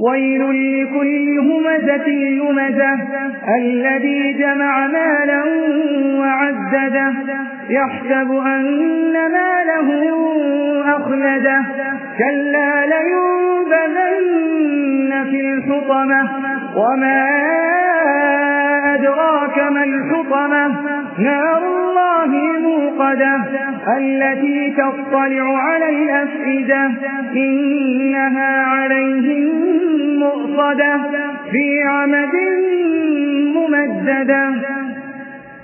ويل لكل همزة لمزة الذي جمع مالا وعدده يحسب أن ماله أخلده. كلا لينبذن في الحطمة. وما أدراك ما الحطمة. نار الله موقدة. التي تطلع على الأفئدة إنها مؤصدة في عمد ممددة.